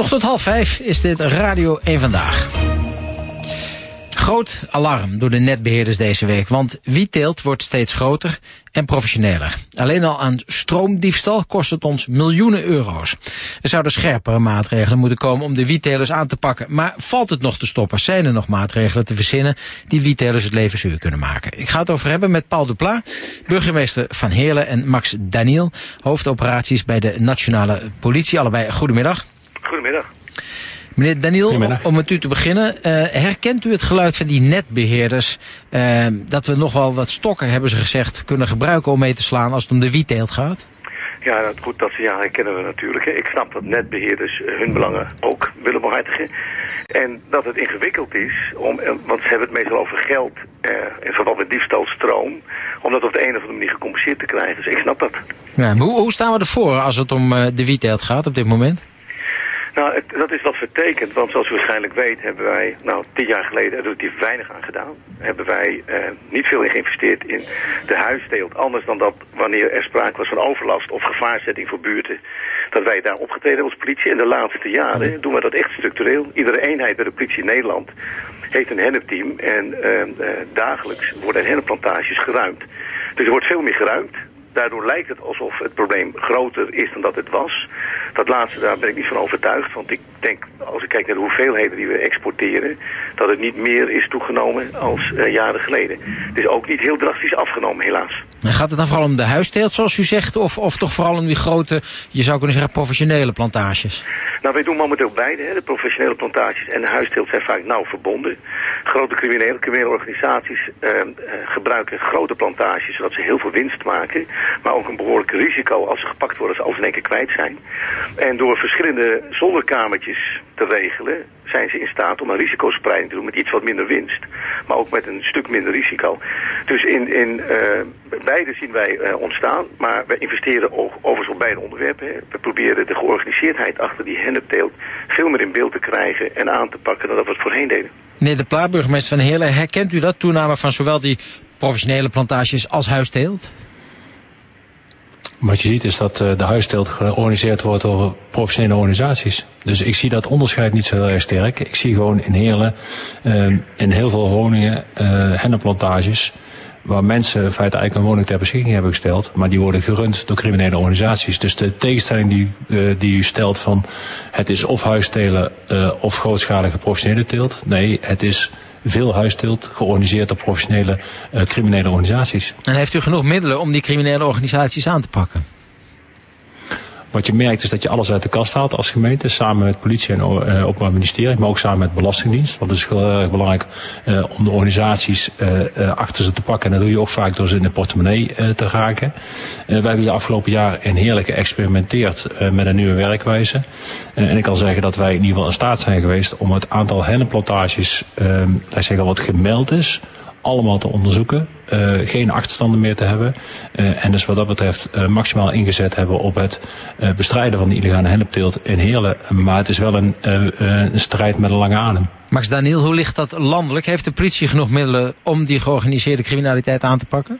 Nog tot half vijf is dit Radio 1 Vandaag. Groot alarm door de netbeheerders deze week, want wietteelt wordt steeds groter en professioneler. Alleen al aan stroomdiefstal kost het ons miljoenen euro's. Er zouden scherpere maatregelen moeten komen om de wiettelers aan te pakken. Maar valt het nog te stoppen? Zijn er nog maatregelen te verzinnen die wiettelers het leven zuur kunnen maken? Ik ga het over hebben met Paul Dupla, burgemeester van Heerlen en Max Daniel, hoofdoperaties bij de Nationale Politie. Allebei goedemiddag. Goedemiddag. Meneer Daniel, om met u te beginnen. Uh, herkent u het geluid van die netbeheerders... Uh, dat we nog wel wat stokken, hebben ze gezegd, kunnen gebruiken om mee te slaan als het om de wietteelt gaat? Ja, dat, goed, dat ja, herkennen we natuurlijk. Ik snap dat netbeheerders hun belangen ook willen behartigen. En dat het ingewikkeld is, om, want ze hebben het meestal over geld uh, in verband met diefstalstroom, om dat op de een of andere manier gecompenseerd te krijgen. Dus ik snap dat. Ja, hoe, hoe staan we ervoor als het om de wietteelt gaat op dit moment? Nou, het, dat is wat vertekend, want zoals u waarschijnlijk weet hebben wij, nou, tien jaar geleden er relatief weinig aan gedaan. Hebben wij eh, niet veel in geïnvesteerd in de huissteelt, anders dan dat wanneer er sprake was van overlast of gevaarzetting voor buurten, dat wij daar opgetreden hebben als politie. En de laatste jaren doen we dat echt structureel. Iedere eenheid bij de politie in Nederland heeft een hennepteam en eh, eh, dagelijks worden hennepplantages geruimd. Dus er wordt veel meer geruimd. Daardoor lijkt het alsof het probleem groter is dan dat het was. Dat laatste, daar ben ik niet van overtuigd. Want ik denk, als ik kijk naar de hoeveelheden die we exporteren... dat het niet meer is toegenomen als uh, jaren geleden. Het is ook niet heel drastisch afgenomen, helaas. En gaat het dan vooral om de huisteelt, zoals u zegt... of, of toch vooral om die grote, je zou kunnen zeggen, professionele plantages? Nou, wij doen momenteel beide. Hè. De professionele plantages en de huisteelt zijn vaak nauw verbonden. Grote criminele, criminele organisaties uh, uh, gebruiken grote plantages... zodat ze heel veel winst maken... maar ook een behoorlijk risico als ze gepakt worden... als ze in één keer kwijt zijn. En door verschillende zolderkamertjes te regelen zijn ze in staat om een risicospreiding te doen met iets wat minder winst. Maar ook met een stuk minder risico. Dus in, in uh, beide zien wij uh, ontstaan. Maar wij investeren ook overigens op beide onderwerpen. Hè. We proberen de georganiseerdheid achter die hennepteelt veel meer in beeld te krijgen en aan te pakken dan dat we het voorheen deden. Meneer de Plaatburgemeester van Heerlen, herkent u dat toename van zowel die professionele plantages als huisteelt? Wat je ziet is dat uh, de huisteelt georganiseerd wordt door professionele organisaties. Dus ik zie dat onderscheid niet zo heel erg sterk. Ik zie gewoon in Heerlen, uh, in heel veel woningen, uh, hennenplantages... waar mensen in feite eigenlijk een woning ter beschikking hebben gesteld... maar die worden gerund door criminele organisaties. Dus de tegenstelling die, uh, die u stelt van... het is of huistelen of grootschalige professionele teelt... nee, het is veel huisteelt georganiseerd door professionele uh, criminele organisaties. En heeft u genoeg middelen om die criminele organisaties aan te pakken? Wat je merkt is dat je alles uit de kast haalt als gemeente, samen met politie en uh, openbaar ministerie, maar ook samen met belastingdienst. Want het is heel erg belangrijk uh, om de organisaties uh, achter ze te pakken. En dat doe je ook vaak door ze in de portemonnee te raken. wij hebben hier afgelopen jaar in Heerlijk geëxperimenteerd met een nieuwe werkwijze. en ik kan zeggen dat wij in ieder geval in staat zijn geweest om het aantal hennenplantages, dat zeg al wat gemeld is, allemaal te onderzoeken. Uh, geen achterstanden meer te hebben. Uh, en dus wat dat betreft uh, maximaal ingezet hebben op het bestrijden van de illegale hennepteelt in Heerlen. Maar het is wel een, een strijd met een lange adem. Max Daniel, hoe ligt dat landelijk? Heeft de politie genoeg middelen om die georganiseerde criminaliteit aan te pakken?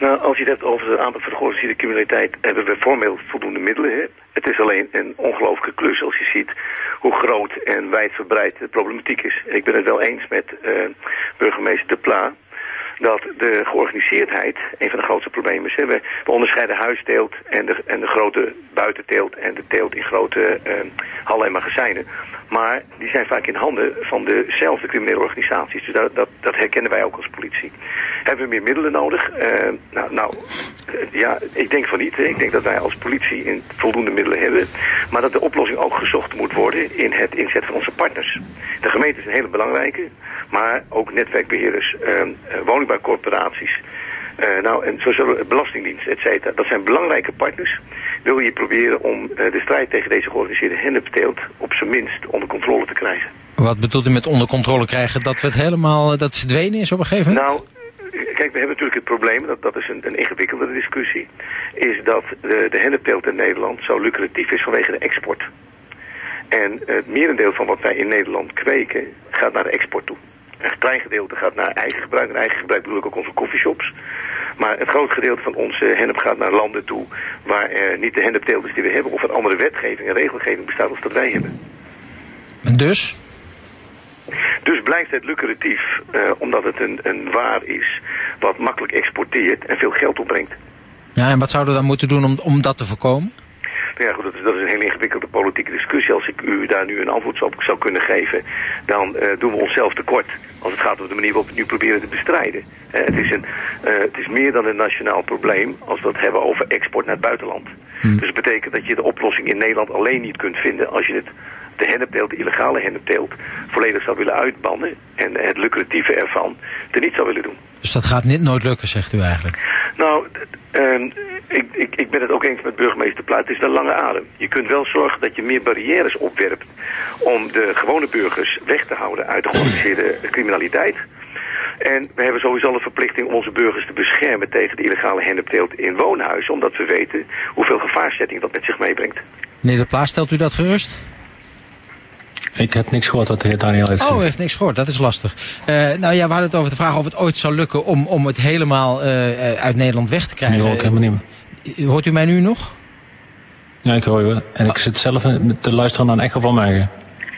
Nou, als je het hebt over de aanpak van de georganiseerde criminaliteit, hebben we formeel voldoende middelen. Hè? Het is alleen een ongelooflijke klus als je ziet hoe groot en wijdverbreid de problematiek is. Ik ben het wel eens met uh, burgemeester De Pla dat de georganiseerdheid een van de grootste problemen is. We, onderscheiden huisteelt en de, en de grote buitenteelt en de teelt in grote uh, hallen en magazijnen. Maar die zijn vaak in handen van dezelfde criminele organisaties. Dus dat, dat, dat herkennen wij ook als politie. Hebben we meer middelen nodig? Uh, nou, nou ja, ik denk van niet. Ik denk dat wij als politie in voldoende middelen hebben. Maar dat de oplossing ook gezocht moet worden in het inzetten van onze partners. De gemeente is een hele belangrijke. Maar ook netwerkbeheerders, uh, woningbouwcorporaties... Uh, nou, en zo zullen belastingdienst, et cetera. Dat zijn belangrijke partners. Wil je proberen om uh, de strijd tegen deze georganiseerde hennepteelt op zijn minst onder controle te krijgen. Wat bedoelt u met onder controle krijgen? Dat het helemaal, dat verdwenen is op een gegeven moment? Nou, kijk, we hebben natuurlijk het probleem, dat, dat is een, een ingewikkelde discussie, is dat de, de hennepteelt in Nederland zo lucratief is vanwege de export. En het merendeel van wat wij in Nederland kweken gaat naar de export toe. Een klein gedeelte gaat naar eigen gebruik. En eigen gebruik bedoel ik ook onze coffeeshops. Maar het groot gedeelte van onze hennep gaat naar landen toe waar er niet de hennepteelt is die we hebben. Of een andere wetgeving en regelgeving bestaat als dat wij hebben. Dus? Dus blijft het lucratief, uh, omdat het een, een waar is wat makkelijk exporteert en veel geld opbrengt. Ja, en wat zouden we dan moeten doen om, om dat te voorkomen? Ja, goed, dat is, dat is een hele ingewikkelde politieke discussie. Als ik u daar nu een antwoord op zou kunnen geven, dan uh, doen we onszelf tekort als het gaat om de manier waarop we het nu proberen te bestrijden. Uh, het, is een, uh, het is meer dan een nationaal probleem als we het hebben over export naar het buitenland. Hmm. Dus dat betekent dat je de oplossing in Nederland alleen niet kunt vinden als je het de hennepteelt, de illegale hennepteelt, volledig zou willen uitbannen en het lucratieve ervan er niet zou willen doen. Dus dat gaat niet, nooit lukken, zegt u eigenlijk? Nou, uh, ik, ik, ik ben het ook eens met burgemeester Pluit. Het is een lange adem. Je kunt wel zorgen dat je meer barrières opwerpt om de gewone burgers weg te houden uit de georganiseerde criminaliteit. En we hebben sowieso een verplichting om onze burgers te beschermen tegen de illegale hennepteelt in woonhuizen. Omdat we weten hoeveel gevaarzetting dat met zich meebrengt. Meneer De Plaats, stelt u dat gerust? Ik heb niks gehoord wat de heer Daniel heeft Oh, heeft niks gehoord. Dat is lastig. Uh, nou ja, we hadden het over de vraag of het ooit zou lukken om, om het helemaal uh, uit Nederland weg te krijgen. Nee, hoort helemaal niet meer. Hoort u mij nu nog? Ja, ik hoor u. En ik zit zelf te luisteren naar een echo van mij.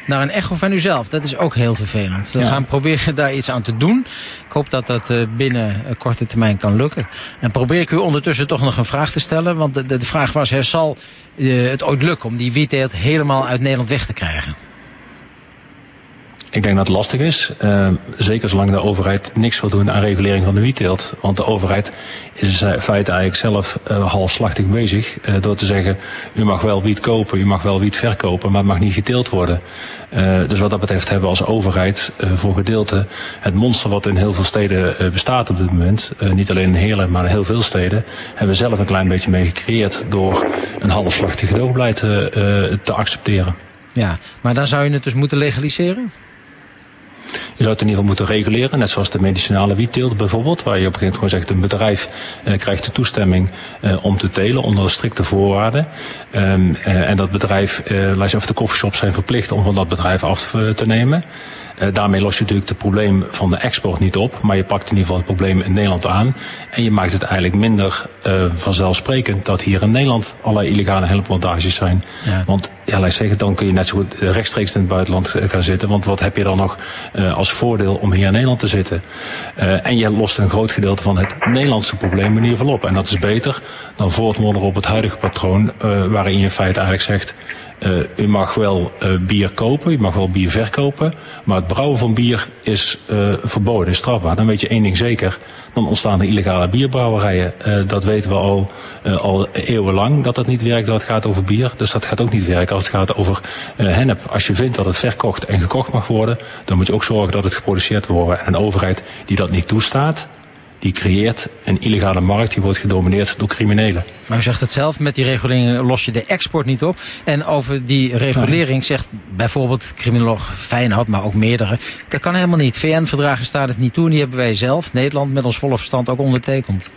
Naar een echo van uzelf. Dat is ook heel vervelend. We ja. gaan proberen daar iets aan te doen. Ik hoop dat dat binnen korte termijn kan lukken. En probeer ik u ondertussen toch nog een vraag te stellen. Want de, de vraag was, hè, zal het ooit lukken om die wietteelt helemaal uit Nederland weg te krijgen? Ik denk dat het lastig is. Uh, zeker zolang de overheid niks wil doen aan regulering van de wietteelt. Want de overheid is in feite eigenlijk zelf uh, halfslachtig bezig. Uh, door te zeggen, u mag wel wiet kopen, u mag wel wiet verkopen, maar het mag niet geteeld worden. dus wat dat betreft hebben we als overheid voor gedeelte het monster wat in heel veel steden bestaat op dit moment. niet alleen in Heerlen, maar in heel veel steden. Hebben we zelf een klein beetje mee gecreëerd door een halfslachtig gedoogbeleid te accepteren. Ja, maar dan zou je het dus moeten legaliseren? Je zou het in ieder geval moeten reguleren, net zoals de medicinale wietteelt bijvoorbeeld, waar je op een gegeven moment gewoon zegt, een bedrijf eh, krijgt de toestemming eh, om te telen onder strikte voorwaarden. Um, uh, en dat bedrijf, uh, of de coffeeshops zijn verplicht om van dat bedrijf af te nemen. Uh, daarmee los je natuurlijk het probleem van de export niet op, maar je pakt in ieder geval het probleem in Nederland aan. En je maakt het eigenlijk minder uh, vanzelfsprekend dat hier in Nederland allerlei illegale helmplantages zijn. Ja. Want ja, laat zeggen, dan kun je net zo goed rechtstreeks in het buitenland gaan zitten. Want wat heb je dan nog uh, als voordeel om hier in Nederland te zitten? En je lost een groot gedeelte van het Nederlandse probleem in ieder geval op. En dat is beter dan voortmodder op het huidige patroon, waarin je in feite eigenlijk zegt. Uh, u mag wel uh, bier kopen, u mag wel bier verkopen, maar het brouwen van bier is uh, verboden, is strafbaar. Dan weet je één ding zeker, dan ontstaan er illegale bierbrouwerijen. dat weten we al, al eeuwenlang dat dat niet werkt als het gaat over bier. Dus dat gaat ook niet werken als het gaat over hennep. Als je vindt dat het verkocht en gekocht mag worden, dan moet je ook zorgen dat het geproduceerd wordt. En een overheid die dat niet toestaat, die creëert een illegale markt, die wordt gedomineerd door criminelen. Maar u zegt het zelf, met die regulering los je de export niet op. En over die regulering zegt bijvoorbeeld criminoloog Feyenoord, maar ook meerdere. Dat kan helemaal niet. VN-verdragen staan het niet toe en die hebben wij zelf, Nederland, met ons volle verstand ook ondertekend.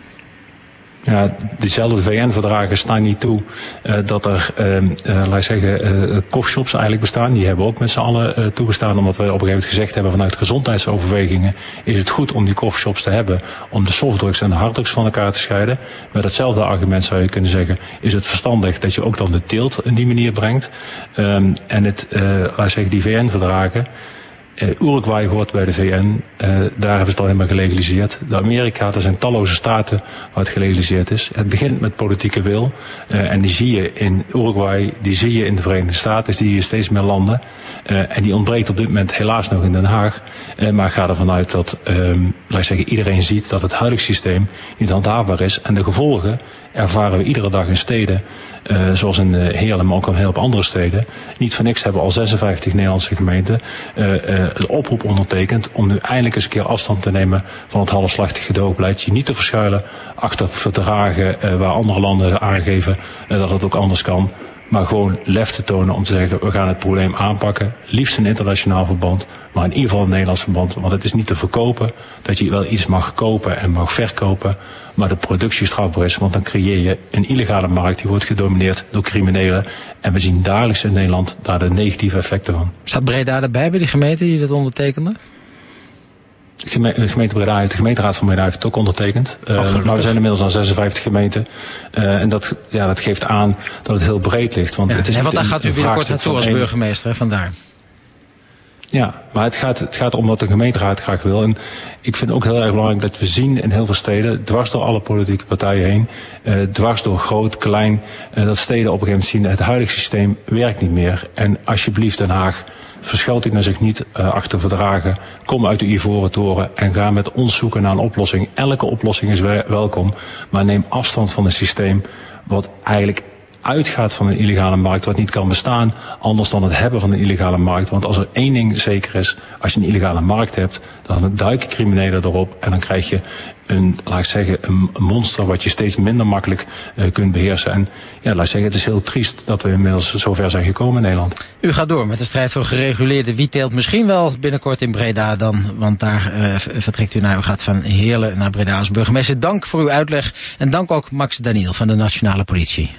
Ja, diezelfde VN-verdragen staan niet toe uh, dat er, uh, uh, laat zeggen, uh, coffeeshops eigenlijk bestaan. Die hebben ook met z'n allen toegestaan, omdat we op een gegeven moment gezegd hebben vanuit gezondheidsoverwegingen is het goed om die coffeeshops te hebben, om de softdrugs en de harddrugs van elkaar te scheiden. Met hetzelfde argument zou je kunnen zeggen, is het verstandig dat je ook dan de teelt in die manier brengt. Um, en het, laat zeggen, die VN-verdragen, Uruguay hoort bij de VN, uh, daar hebben ze het al helemaal gelegaliseerd. De Amerika, er zijn talloze staten waar het gelegaliseerd is. Het begint met politieke wil uh, en die zie je in Uruguay, die zie je in de Verenigde Staten, die zie je steeds meer landen. en die ontbreekt op dit moment helaas nog in Den Haag. maar ik ga ervan uit dat, um, laat ik zeggen, iedereen ziet dat het huidige systeem niet handhaafbaar is. En de gevolgen ervaren we iedere dag in steden, uh, zoals in uh, Heerlen, maar ook in heel op andere steden. Niet voor niks hebben al 56 Nederlandse gemeenten uh, een oproep ondertekend om nu eindelijk eens een keer afstand te nemen van het halfslachtige gedoogbeleid. Je niet te verschuilen achter verdragen waar andere landen aangeven dat het ook anders kan. Maar gewoon lef te tonen om te zeggen, we gaan het probleem aanpakken. Liefst een internationaal verband, maar in ieder geval een Nederlands verband. Want het is niet te verkopen dat je wel iets mag kopen en mag verkopen maar de productie strafbaar is. Want dan creëer je een illegale markt die wordt gedomineerd door criminelen. En we zien dagelijks in Nederland daar de negatieve effecten van. Staat Breda erbij bij die gemeente die dat ondertekende? De gemeente Breda heeft, de gemeenteraad van Breda heeft het ook ondertekend. Uh, maar we zijn inmiddels aan 56 gemeenten. Uh, en dat, ja, dat geeft aan dat het heel breed ligt. Want ja, het is en want daar gaat u binnenkort naartoe als burgemeester, hè, vandaar. Ja, maar het gaat, het gaat om wat de gemeenteraad graag wil. En ik vind ook heel erg belangrijk dat we zien in heel veel steden, dwars door alle politieke partijen heen, uh, dwars door groot, klein, uh, dat steden op een gegeven moment zien, het huidige systeem werkt niet meer. En alsjeblieft Den Haag, verschuilt naar zich niet uh, achter verdragen. Kom uit de Ivoren Toren en ga met ons zoeken naar een oplossing. Elke oplossing is welkom, maar neem afstand van een systeem wat eigenlijk uitgaat van een illegale markt wat niet kan bestaan, anders dan het hebben van een illegale markt. Want als er één ding zeker is, als je een illegale markt hebt, dan duiken criminelen erop en dan krijg je een, laat ik zeggen, een monster wat je steeds minder makkelijk uh, kunt beheersen. En ja, laat ik zeggen, het is heel triest dat we inmiddels zover zijn gekomen in Nederland. U gaat door met de strijd voor gereguleerde wietteelt. Misschien wel binnenkort in Breda dan, want daar uh, vertrekt u naar. U gaat van Heerlen naar Breda als burgemeester. Dank voor uw uitleg en dank ook Max Daniel van de Nationale Politie.